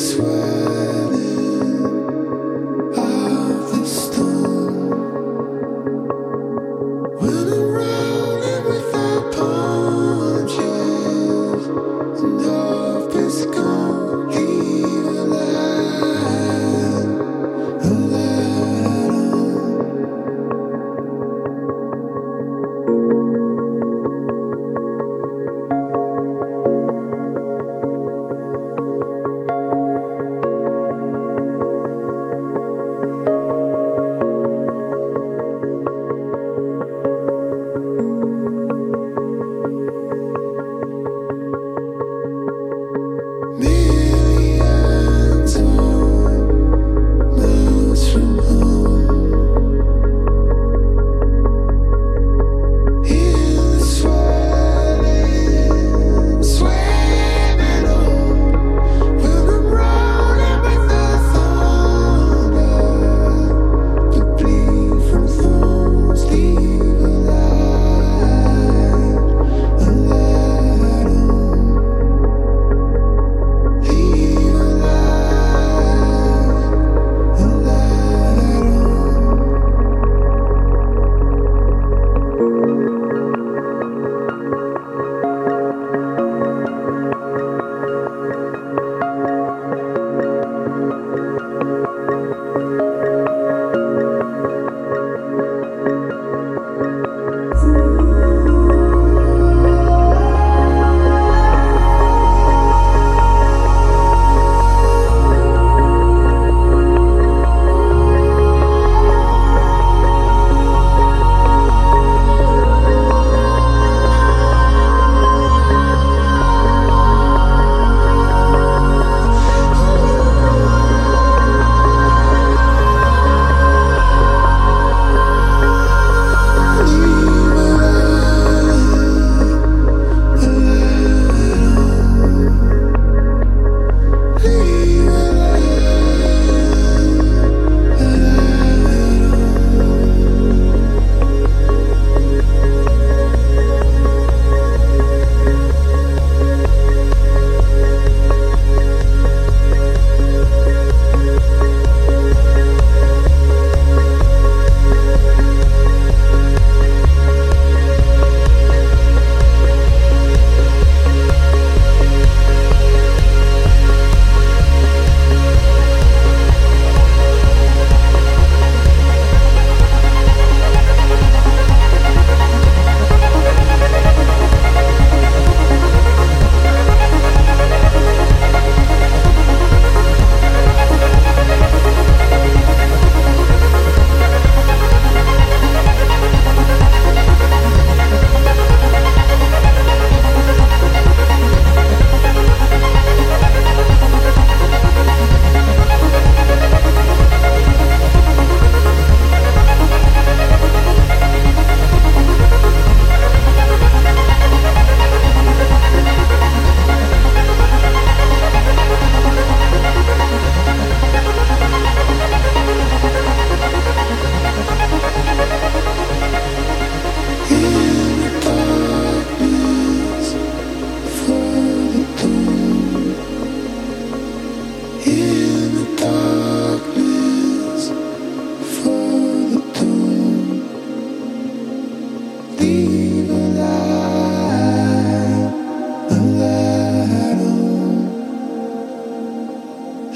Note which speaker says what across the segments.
Speaker 1: swear.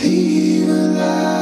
Speaker 1: He will